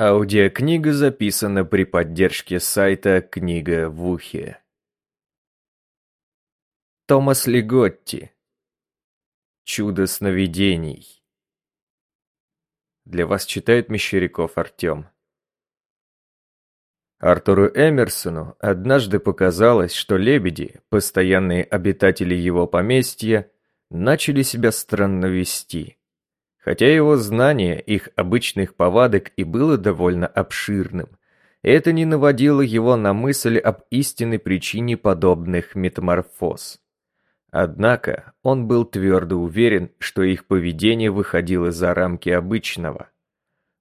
Аудиокнига записана при поддержке сайта «Книга в ухе». Томас Лиготти. Чудо сновидений. Для вас читает Мещеряков Артем. Артуру Эмерсону однажды показалось, что лебеди, постоянные обитатели его поместья, начали себя странно вести. Хотя его знание их обычных повадок и было довольно обширным, это не наводило его на мысль об истинной причине подобных метаморфоз. Однако он был твердо уверен, что их поведение выходило за рамки обычного.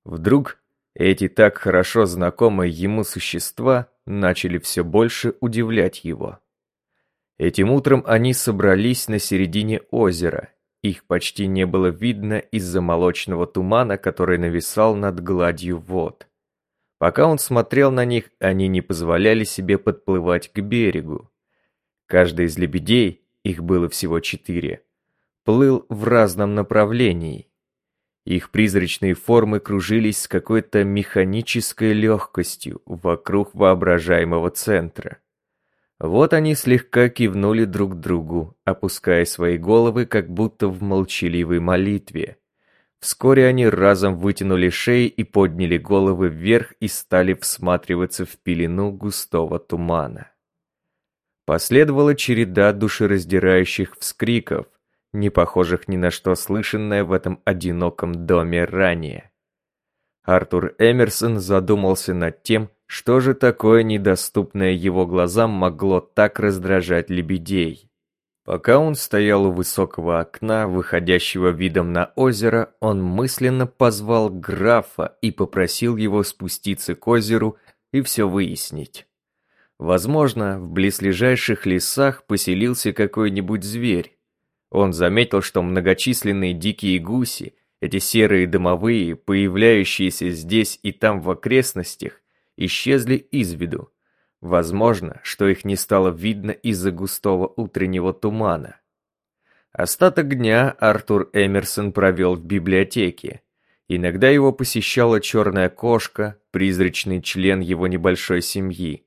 Вдруг эти так хорошо знакомые ему существа начали все больше удивлять его. Этим утром они собрались на середине озера их почти не было видно из-за молочного тумана, который нависал над гладью вод. Пока он смотрел на них, они не позволяли себе подплывать к берегу. Каждый из лебедей, их было всего четыре, плыл в разном направлении. Их призрачные формы кружились с какой-то механической легкостью вокруг воображаемого центра. Вот они слегка кивнули друг другу, опуская свои головы, как будто в молчаливой молитве. Вскоре они разом вытянули шеи и подняли головы вверх и стали всматриваться в пелену густого тумана. Последовала череда душераздирающих вскриков, не похожих ни на что слышанное в этом одиноком доме ранее. Артур Эмерсон задумался над тем, что же такое недоступное его глазам могло так раздражать лебедей? Пока он стоял у высокого окна, выходящего видом на озеро, он мысленно позвал графа и попросил его спуститься к озеру и все выяснить. Возможно, в близлежащих лесах поселился какой-нибудь зверь. Он заметил, что многочисленные дикие гуси, эти серые домовые, появляющиеся здесь и там в окрестностях, исчезли из виду. Возможно, что их не стало видно из-за густого утреннего тумана. Остаток дня Артур Эмерсон провел в библиотеке. Иногда его посещала черная кошка, призрачный член его небольшой семьи.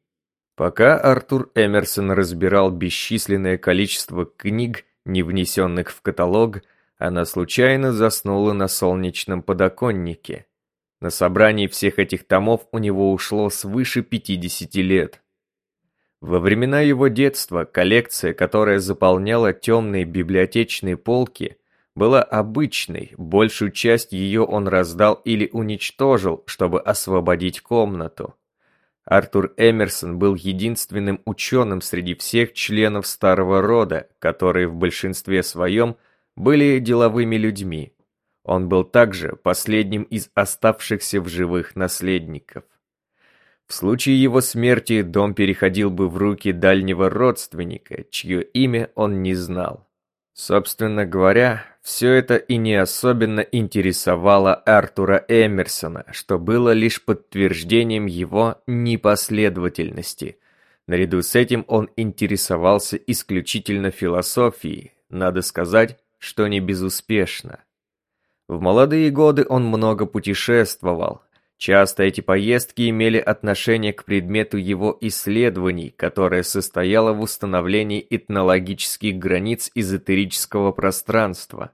Пока Артур Эмерсон разбирал бесчисленное количество книг, не внесенных в каталог, она случайно заснула на солнечном подоконнике. На собрании всех этих томов у него ушло свыше 50 лет. Во времена его детства коллекция, которая заполняла темные библиотечные полки, была обычной, большую часть ее он раздал или уничтожил, чтобы освободить комнату. Артур Эмерсон был единственным ученым среди всех членов старого рода, которые в большинстве своем были деловыми людьми. Он был также последним из оставшихся в живых наследников. В случае его смерти дом переходил бы в руки дальнего родственника, чье имя он не знал. Собственно говоря, все это и не особенно интересовало Артура Эмерсона, что было лишь подтверждением его непоследовательности. Наряду с этим он интересовался исключительно философией, надо сказать, что не безуспешно. В молодые годы он много путешествовал. Часто эти поездки имели отношение к предмету его исследований, которое состояло в установлении этнологических границ эзотерического пространства.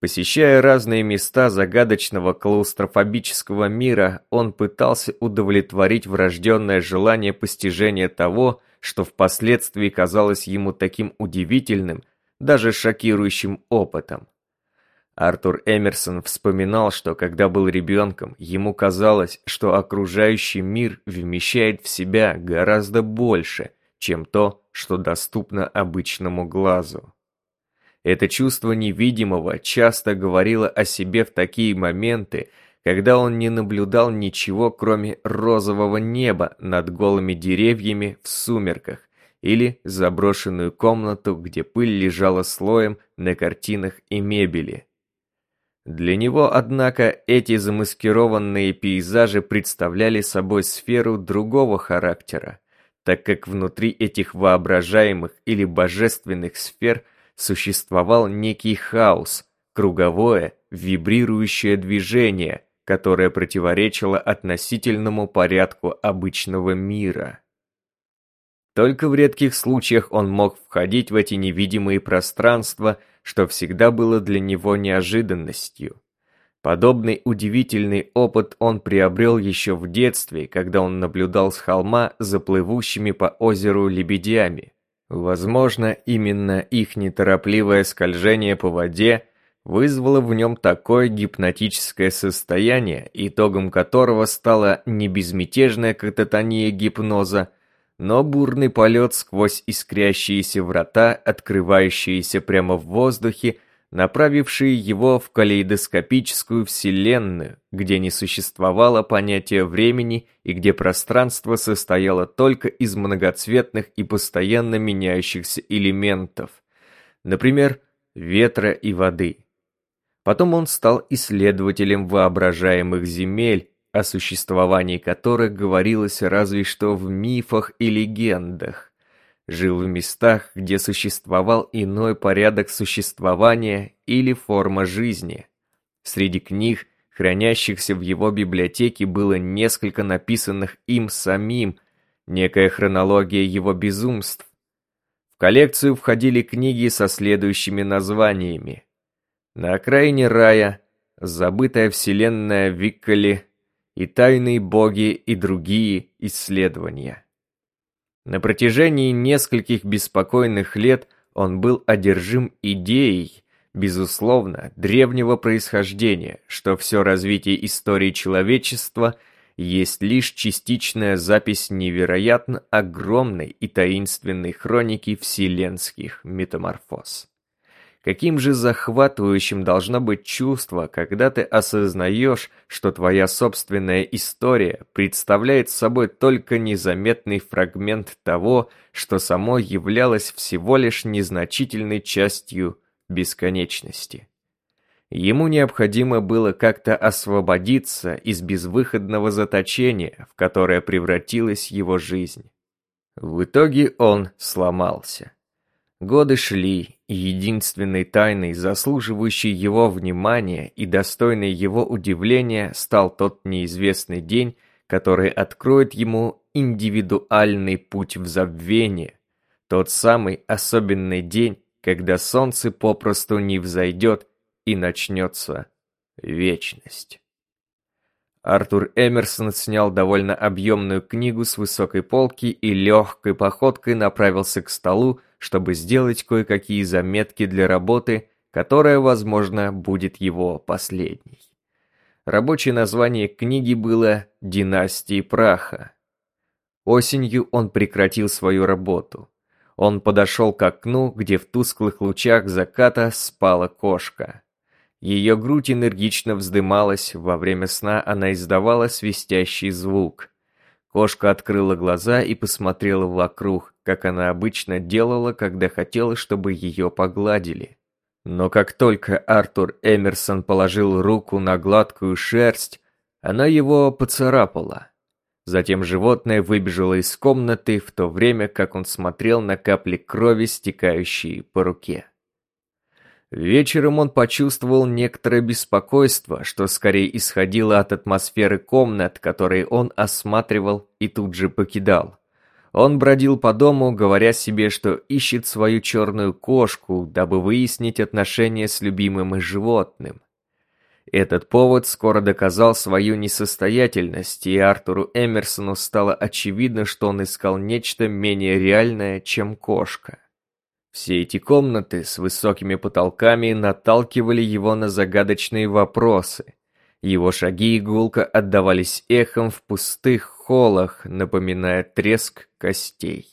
Посещая разные места загадочного клаустрофобического мира, он пытался удовлетворить врожденное желание постижения того, что впоследствии казалось ему таким удивительным, даже шокирующим опытом. Артур Эмерсон вспоминал, что когда был ребенком, ему казалось, что окружающий мир вмещает в себя гораздо больше, чем то, что доступно обычному глазу. Это чувство невидимого часто говорило о себе в такие моменты, когда он не наблюдал ничего, кроме розового неба над голыми деревьями в сумерках или заброшенную комнату, где пыль лежала слоем на картинах и мебели. Для него, однако, эти замаскированные пейзажи представляли собой сферу другого характера, так как внутри этих воображаемых или божественных сфер существовал некий хаос, круговое, вибрирующее движение, которая противоречила относительному порядку обычного мира. Только в редких случаях он мог входить в эти невидимые пространства, что всегда было для него неожиданностью. Подобный удивительный опыт он приобрел еще в детстве, когда он наблюдал с холма за плывущими по озеру лебедями. Возможно, именно их неторопливое скольжение по воде вызвало в нем такое гипнотическое состояние, итогом которого стала не безмятежная кататония гипноза, но бурный полет сквозь искрящиеся врата, открывающиеся прямо в воздухе, направившие его в калейдоскопическую вселенную, где не существовало понятия времени и где пространство состояло только из многоцветных и постоянно меняющихся элементов, например, ветра и воды. Потом он стал исследователем воображаемых земель, о существовании которых говорилось разве что в мифах и легендах жил в местах, где существовал иной порядок существования или форма жизни. Среди книг, хранящихся в его библиотеке, было несколько написанных им самим, некая хронология его безумств. В коллекцию входили книги со следующими названиями. «На окраине рая», «Забытая вселенная Викколи» и «Тайные боги» и другие исследования. На протяжении нескольких беспокойных лет он был одержим идеей, безусловно, древнего происхождения, что все развитие истории человечества есть лишь частичная запись невероятно огромной и таинственной хроники вселенских метаморфоз. Каким же захватывающим должно быть чувство, когда ты осознаешь, что твоя собственная история представляет собой только незаметный фрагмент того, что само являлось всего лишь незначительной частью бесконечности. Ему необходимо было как-то освободиться из безвыходного заточения, в которое превратилась его жизнь. В итоге он сломался. Годы шли, и единственной тайной, заслуживающей его внимания и достойной его удивления, стал тот неизвестный день, который откроет ему индивидуальный путь в забвение, тот самый особенный день, когда солнце попросту не взойдет и начнется вечность. Артур Эмерсон снял довольно объемную книгу с высокой полки и легкой походкой направился к столу, чтобы сделать кое-какие заметки для работы, которая, возможно, будет его последней. Рабочее название книги было «Династии праха». Осенью он прекратил свою работу. Он подошел к окну, где в тусклых лучах заката спала кошка. Ее грудь энергично вздымалась, во время сна она издавала свистящий звук. Кошка открыла глаза и посмотрела вокруг, как она обычно делала, когда хотела, чтобы ее погладили. Но как только Артур Эмерсон положил руку на гладкую шерсть, она его поцарапала. Затем животное выбежало из комнаты, в то время как он смотрел на капли крови, стекающие по руке. Вечером он почувствовал некоторое беспокойство, что скорее исходило от атмосферы комнат, которые он осматривал и тут же покидал. Он бродил по дому, говоря себе, что ищет свою черную кошку, дабы выяснить отношения с любимым животным. Этот повод скоро доказал свою несостоятельность, и Артуру Эмерсону стало очевидно, что он искал нечто менее реальное, чем кошка. Все эти комнаты с высокими потолками наталкивали его на загадочные вопросы. Его шаги и гулко отдавались эхом в пустых холлах, напоминая треск костей.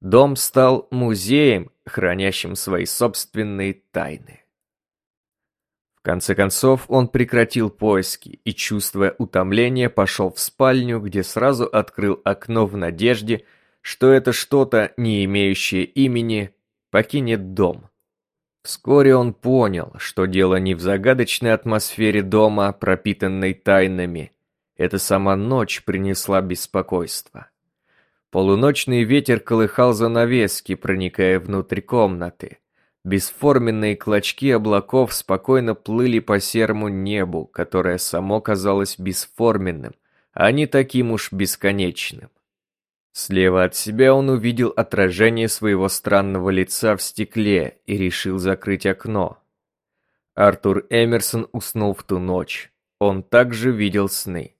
Дом стал музеем, хранящим свои собственные тайны. В конце концов он прекратил поиски и, чувствуя утомление, пошел в спальню, где сразу открыл окно в надежде, что это что-то, не имеющее имени, покинет дом. Вскоре он понял, что дело не в загадочной атмосфере дома, пропитанной тайнами. Это сама ночь принесла беспокойство. Полуночный ветер колыхал занавески, проникая внутрь комнаты. Бесформенные клочки облаков спокойно плыли по серому небу, которое само казалось бесформенным, а не таким уж бесконечным. Слева от себя он увидел отражение своего странного лица в стекле и решил закрыть окно. Артур Эмерсон уснул в ту ночь. Он также видел сны.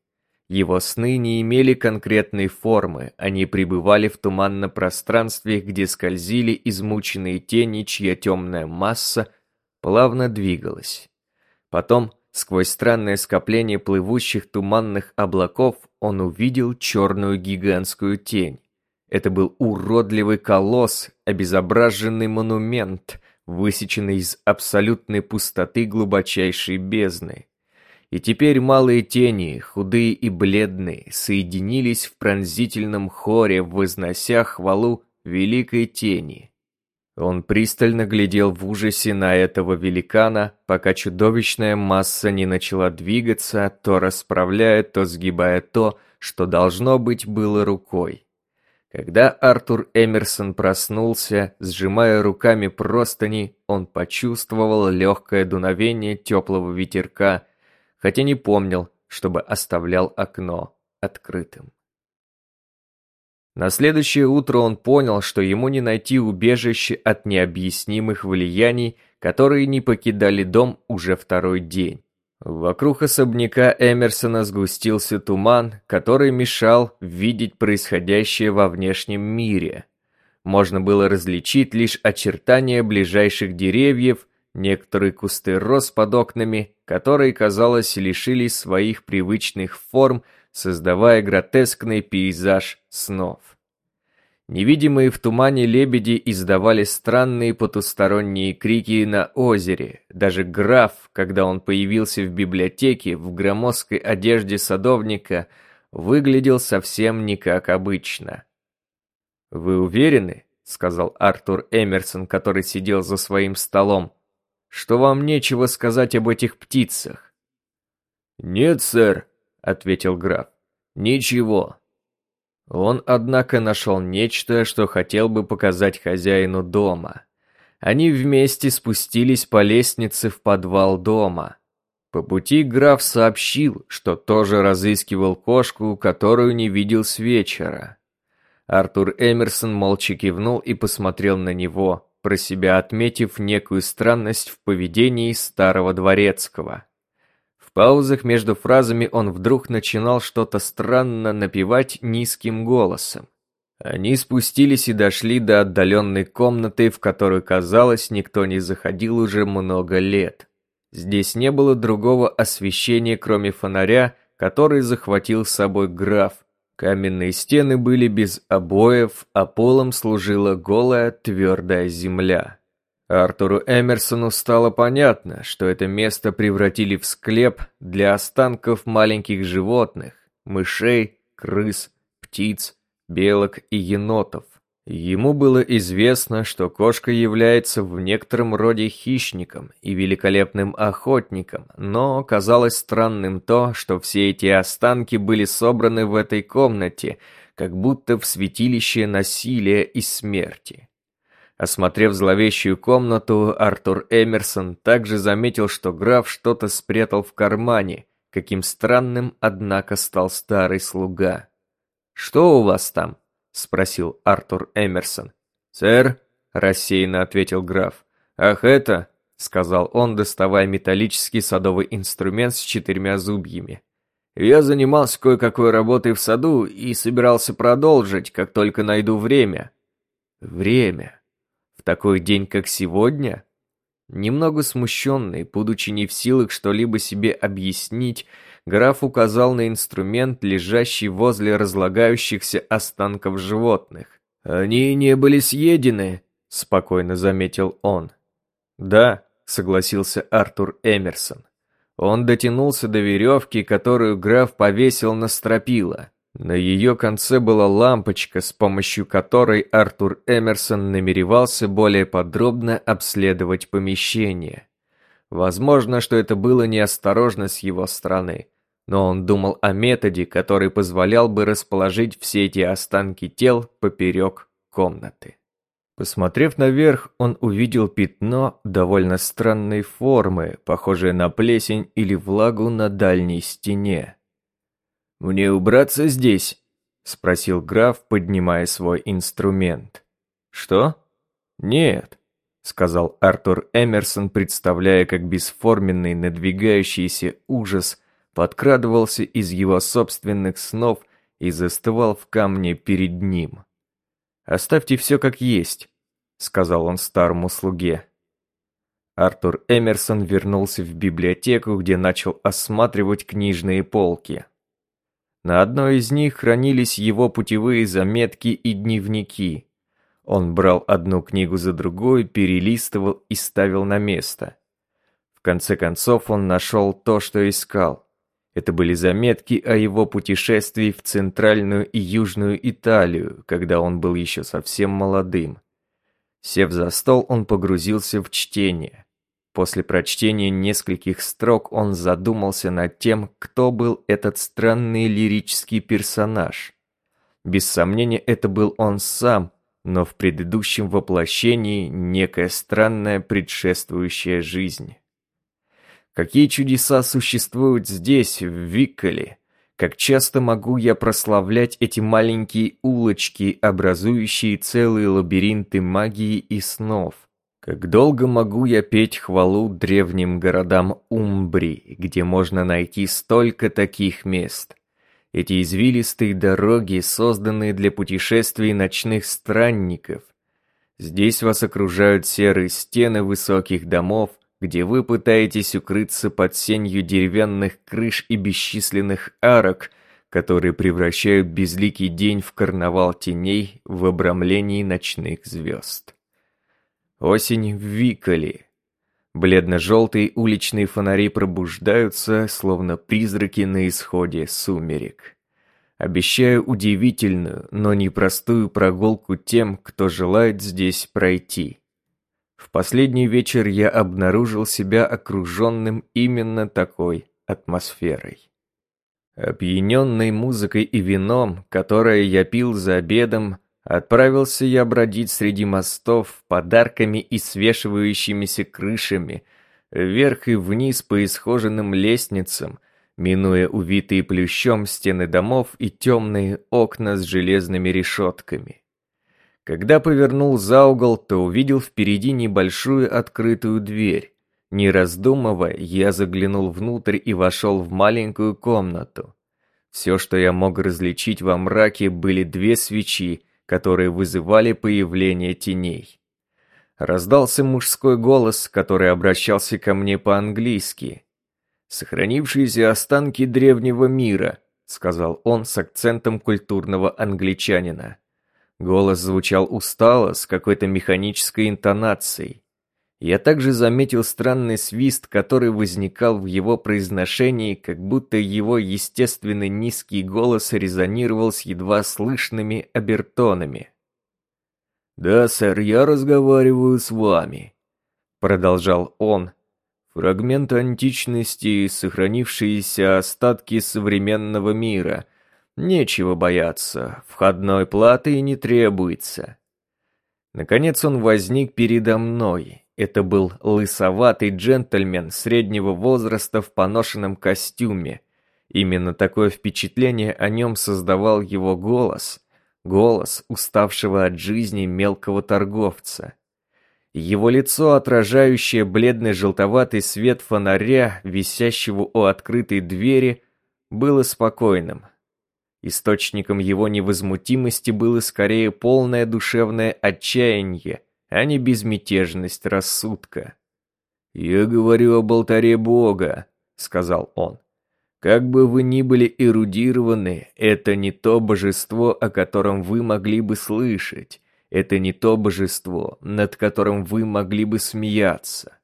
Его сны не имели конкретной формы, они пребывали в туманном пространстве, где скользили измученные тени, чья темная масса плавно двигалась. Потом, сквозь странное скопление плывущих туманных облаков, он увидел черную гигантскую тень. Это был уродливый колосс, обезображенный монумент, высеченный из абсолютной пустоты глубочайшей бездны. И теперь малые тени, худые и бледные, соединились в пронзительном хоре, вознося хвалу великой тени. Он пристально глядел в ужасе на этого великана, пока чудовищная масса не начала двигаться, то расправляя, то сгибая то, что должно быть было рукой. Когда Артур Эмерсон проснулся, сжимая руками простыни, он почувствовал легкое дуновение теплого ветерка, хотя не помнил, чтобы оставлял окно открытым. На следующее утро он понял, что ему не найти убежище от необъяснимых влияний, которые не покидали дом уже второй день. Вокруг особняка Эмерсона сгустился туман, который мешал видеть происходящее во внешнем мире. Можно было различить лишь очертания ближайших деревьев Некоторые кусты роз под окнами, которые, казалось, лишились своих привычных форм, создавая гротескный пейзаж снов. Невидимые в тумане лебеди издавали странные потусторонние крики на озере. Даже граф, когда он появился в библиотеке в громоздкой одежде садовника, выглядел совсем не как обычно. «Вы уверены?» — сказал Артур Эмерсон, который сидел за своим столом, что вам нечего сказать об этих птицах». «Нет, сэр», — ответил граф, — «ничего». Он, однако, нашел нечто, что хотел бы показать хозяину дома. Они вместе спустились по лестнице в подвал дома. По пути граф сообщил, что тоже разыскивал кошку, которую не видел с вечера. Артур Эмерсон молча кивнул и посмотрел на него, про себя отметив некую странность в поведении старого дворецкого. В паузах между фразами он вдруг начинал что-то странно напевать низким голосом. Они спустились и дошли до отдаленной комнаты, в которую, казалось, никто не заходил уже много лет. Здесь не было другого освещения, кроме фонаря, который захватил с собой граф, Каменные стены были без обоев, а полом служила голая твердая земля. Артуру Эмерсону стало понятно, что это место превратили в склеп для останков маленьких животных, мышей, крыс, птиц, белок и енотов. Ему было известно, что кошка является в некотором роде хищником и великолепным охотником, но казалось странным то, что все эти останки были собраны в этой комнате, как будто в святилище насилия и смерти. Осмотрев зловещую комнату, Артур Эмерсон также заметил, что граф что-то спрятал в кармане, каким странным, однако, стал старый слуга. «Что у вас там?» — спросил Артур Эмерсон. «Сэр», — рассеянно ответил граф. «Ах это», — сказал он, доставая металлический садовый инструмент с четырьмя зубьями. «Я занимался кое-какой работой в саду и собирался продолжить, как только найду время». «Время? В такой день, как сегодня?» Немного смущенный, будучи не в силах что-либо себе объяснить, граф указал на инструмент, лежащий возле разлагающихся останков животных. «Они не были съедены», — спокойно заметил он. «Да», — согласился Артур Эмерсон. Он дотянулся до веревки, которую граф повесил на стропила. На ее конце была лампочка, с помощью которой Артур Эмерсон намеревался более подробно обследовать помещение. Возможно, что это было неосторожно с его стороны, но он думал о методе, который позволял бы расположить все эти останки тел поперек комнаты. Посмотрев наверх, он увидел пятно довольно странной формы, похожее на плесень или влагу на дальней стене. «Мне убраться здесь?» — спросил граф, поднимая свой инструмент. «Что?» «Нет», — сказал Артур Эмерсон, представляя, как бесформенный надвигающийся ужас подкрадывался из его собственных снов и застывал в камне перед ним. «Оставьте все как есть», — сказал он старому слуге. Артур Эмерсон вернулся в библиотеку, где начал осматривать книжные полки. На одной из них хранились его путевые заметки и дневники. Он брал одну книгу за другой, перелистывал и ставил на место. В конце концов он нашел то, что искал. Это были заметки о его путешествии в Центральную и Южную Италию, когда он был еще совсем молодым. Сев за стол, он погрузился в чтение. После прочтения нескольких строк он задумался над тем, кто был этот странный лирический персонаж. Без сомнения, это был он сам, но в предыдущем воплощении некая странная предшествующая жизнь. Какие чудеса существуют здесь, в Викколе? Как часто могу я прославлять эти маленькие улочки, образующие целые лабиринты магии и снов? Как долго могу я петь хвалу древним городам Умбрии, где можно найти столько таких мест? Эти извилистые дороги, созданные для путешествий ночных странников. Здесь вас окружают серые стены высоких домов, где вы пытаетесь укрыться под сенью деревянных крыш и бесчисленных арок, которые превращают безликий день в карнавал теней в обрамлении ночных звезд. Осень в Виколе. Бледно-желтые уличные фонари пробуждаются, словно призраки на исходе сумерек. Обещаю удивительную, но непростую прогулку тем, кто желает здесь пройти. В последний вечер я обнаружил себя окруженным именно такой атмосферой. Опьяненный музыкой и вином, которое я пил за обедом, Отправился я бродить среди мостов, подарками и свешивающимися крышами, вверх и вниз по исхоженным лестницам, минуя увитые плющом стены домов и темные окна с железными решетками. Когда повернул за угол, то увидел впереди небольшую открытую дверь. Не раздумывая, я заглянул внутрь и вошел в маленькую комнату. Все, что я мог различить во мраке, были две свечи, которые вызывали появление теней. Раздался мужской голос, который обращался ко мне по-английски. «Сохранившиеся останки древнего мира», — сказал он с акцентом культурного англичанина. Голос звучал устало, с какой-то механической интонацией. Я также заметил странный свист, который возникал в его произношении, как будто его естественный низкий голос резонировал с едва слышными обертонами. «Да, сэр, я разговариваю с вами», — продолжал он. «Фрагмент античности, сохранившиеся остатки современного мира. Нечего бояться, входной платы не требуется». Наконец он возник передо мной, это был лысоватый джентльмен среднего возраста в поношенном костюме. Именно такое впечатление о нем создавал его голос. Голос уставшего от жизни мелкого торговца. Его лицо, отражающее бледный желтоватый свет фонаря, висящего у открытой двери, было спокойным. Источником его невозмутимости было скорее полное душевное отчаяние – а не безмятежность рассудка. «Я говорю об алтаре Бога», — сказал он. «Как бы вы ни были эрудированы, это не то божество, о котором вы могли бы слышать. Это не то божество, над которым вы могли бы смеяться.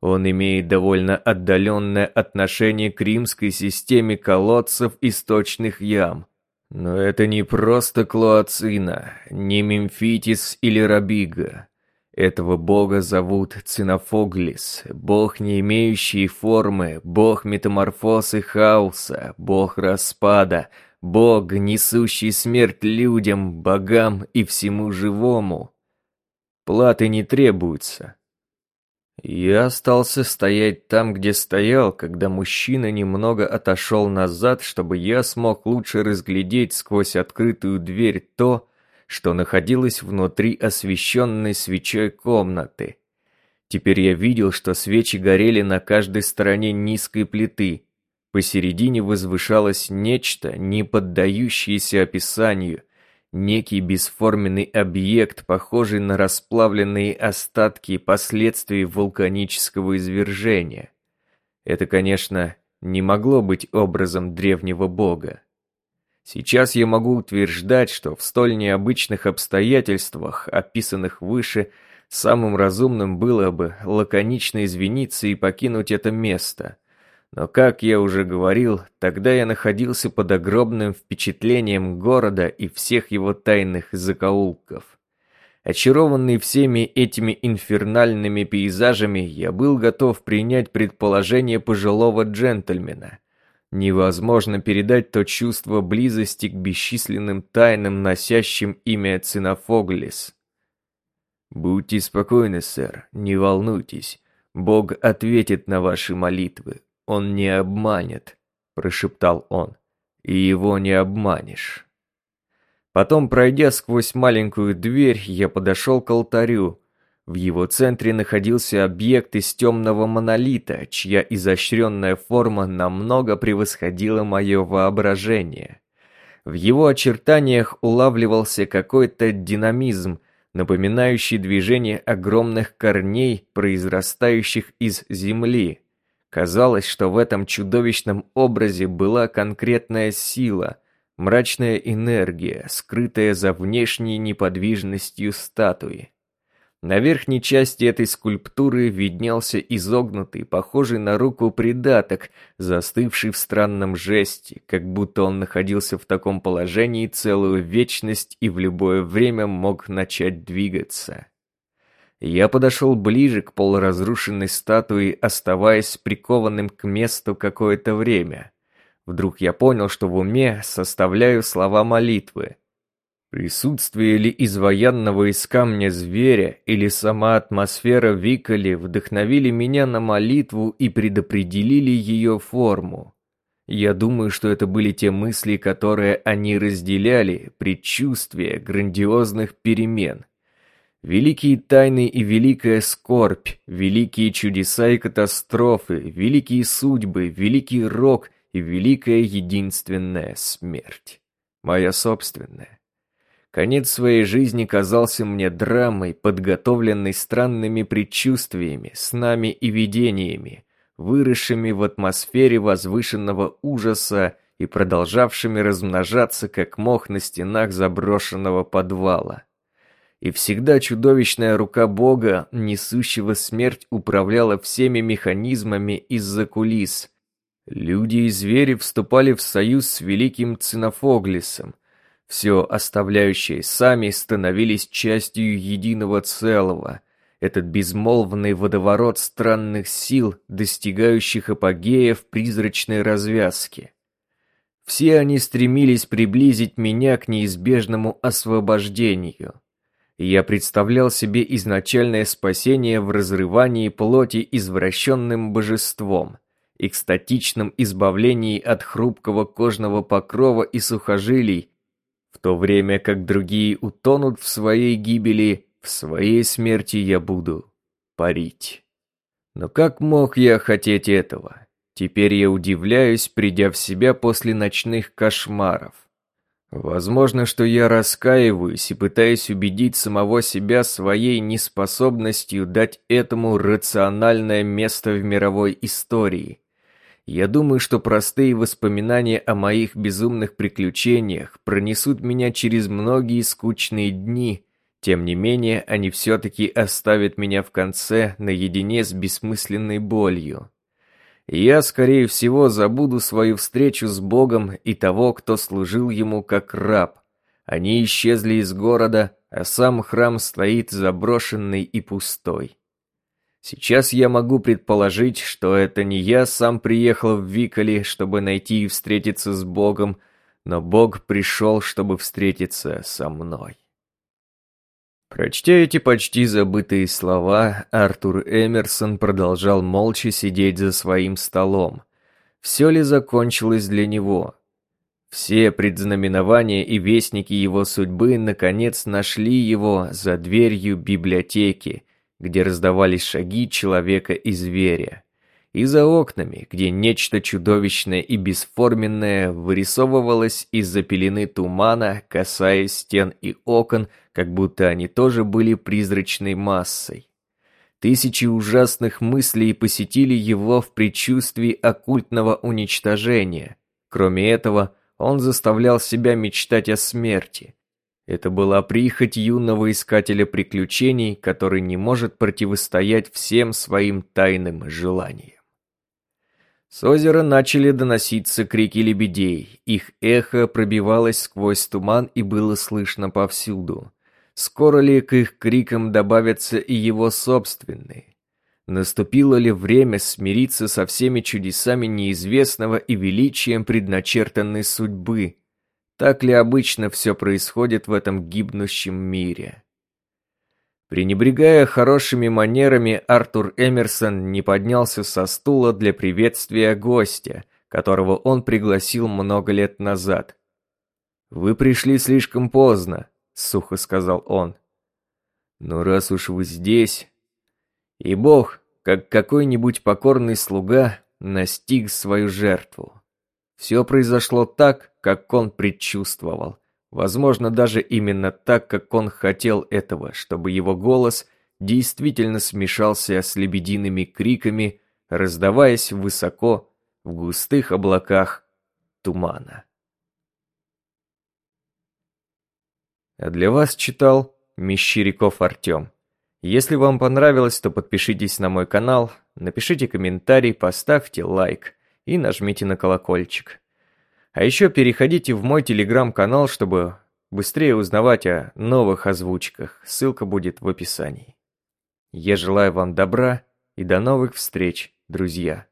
Он имеет довольно отдаленное отношение к римской системе колодцев и сточных ям. Но это не просто Клоацина, не Мемфитис или Рабига. Этого бога зовут Цинофоглис, бог не имеющий формы, бог метаморфоз и хаоса, бог распада, бог, несущий смерть людям, богам и всему живому. Платы не требуется. Я остался стоять там, где стоял, когда мужчина немного отошел назад, чтобы я смог лучше разглядеть сквозь открытую дверь то, что находилось внутри освещенной свечой комнаты. Теперь я видел, что свечи горели на каждой стороне низкой плиты. Посередине возвышалось нечто, не поддающееся описанию — Некий бесформенный объект, похожий на расплавленные остатки последствий вулканического извержения. Это, конечно, не могло быть образом древнего бога. Сейчас я могу утверждать, что в столь необычных обстоятельствах, описанных выше, самым разумным было бы лаконично извиниться и покинуть это место. Но, как я уже говорил, тогда я находился под огромным впечатлением города и всех его тайных закоулков. Очарованный всеми этими инфернальными пейзажами, я был готов принять предположение пожилого джентльмена. Невозможно передать то чувство близости к бесчисленным тайнам, носящим имя Цинофоглис. «Будьте спокойны, сэр, не волнуйтесь. Бог ответит на ваши молитвы он не обманет», — прошептал он, — «и его не обманешь». Потом, пройдя сквозь маленькую дверь, я подошел к алтарю. В его центре находился объект из темного монолита, чья изощренная форма намного превосходила мое воображение. В его очертаниях улавливался какой-то динамизм, напоминающий движение огромных корней, произрастающих из земли. Казалось, что в этом чудовищном образе была конкретная сила, мрачная энергия, скрытая за внешней неподвижностью статуи. На верхней части этой скульптуры виднелся изогнутый, похожий на руку придаток, застывший в странном жесте, как будто он находился в таком положении целую вечность и в любое время мог начать двигаться. Я подошел ближе к полуразрушенной статуе, оставаясь прикованным к месту какое-то время. Вдруг я понял, что в уме составляю слова молитвы. Присутствие ли изваянного из камня зверя или сама атмосфера Виколи вдохновили меня на молитву и предопределили ее форму. Я думаю, что это были те мысли, которые они разделяли, предчувствие грандиозных перемен. Великие тайны и великая скорбь, великие чудеса и катастрофы, великие судьбы, великий рок и великая единственная смерть. Моя собственная. Конец своей жизни казался мне драмой, подготовленной странными предчувствиями, снами и видениями, выросшими в атмосфере возвышенного ужаса и продолжавшими размножаться, как мох на стенах заброшенного подвала и всегда чудовищная рука Бога, несущего смерть, управляла всеми механизмами из-за кулис. Люди и звери вступали в союз с великим Цинофоглисом. Все оставляющие сами становились частью единого целого. Этот безмолвный водоворот странных сил, достигающих апогея в призрачной развязке. Все они стремились приблизить меня к неизбежному освобождению. Я представлял себе изначальное спасение в разрывании плоти извращенным божеством, экстатичном избавлении от хрупкого кожного покрова и сухожилий, то время как другие утонут в своей гибели, в своей смерти я буду парить. Но как мог я хотеть этого? Теперь я удивляюсь, придя в себя после ночных кошмаров. Возможно, что я раскаиваюсь и пытаюсь убедить самого себя своей неспособностью дать этому рациональное место в мировой истории. Я думаю, что простые воспоминания о моих безумных приключениях пронесут меня через многие скучные дни, тем не менее они все-таки оставят меня в конце наедине с бессмысленной болью я, скорее всего, забуду свою встречу с Богом и того, кто служил ему как раб. Они исчезли из города, а сам храм стоит заброшенный и пустой. Сейчас я могу предположить, что это не я сам приехал в Виколи, чтобы найти и встретиться с Богом, но Бог пришел, чтобы встретиться со мной. Прочтя эти почти забытые слова, Артур Эмерсон продолжал молча сидеть за своим столом. Все ли закончилось для него? Все предзнаменования и вестники его судьбы наконец нашли его за дверью библиотеки, где раздавались шаги человека и зверя. И за окнами, где нечто чудовищное и бесформенное вырисовывалось из-за пелены тумана, касаясь стен и окон, как будто они тоже были призрачной массой. Тысячи ужасных мыслей посетили его в предчувствии оккультного уничтожения. Кроме этого, он заставлял себя мечтать о смерти. Это была прихоть юного искателя приключений, который не может противостоять всем своим тайным желаниям. С озера начали доноситься крики лебедей. Их эхо пробивалось сквозь туман и было слышно повсюду. Скоро ли к их крикам добавятся и его собственные? Наступило ли время смириться со всеми чудесами неизвестного и величием предначертанной судьбы? Так ли обычно все происходит в этом гибнущем мире? Пренебрегая хорошими манерами, Артур Эмерсон не поднялся со стула для приветствия гостя, которого он пригласил много лет назад. «Вы пришли слишком поздно», — сухо сказал он. «Но раз уж вы здесь...» И Бог, как какой-нибудь покорный слуга, настиг свою жертву. Все произошло так, как он предчувствовал. Возможно, даже именно так, как он хотел этого, чтобы его голос действительно смешался с лебедиными криками, раздаваясь высоко в густых облаках тумана. А для вас читал Мещеряков Артем. Если вам понравилось, то подпишитесь на мой канал, напишите комментарий, поставьте лайк и нажмите на колокольчик. А еще переходите в мой телеграм-канал, чтобы быстрее узнавать о новых озвучках. Ссылка будет в описании. Я желаю вам добра и до новых встреч, друзья.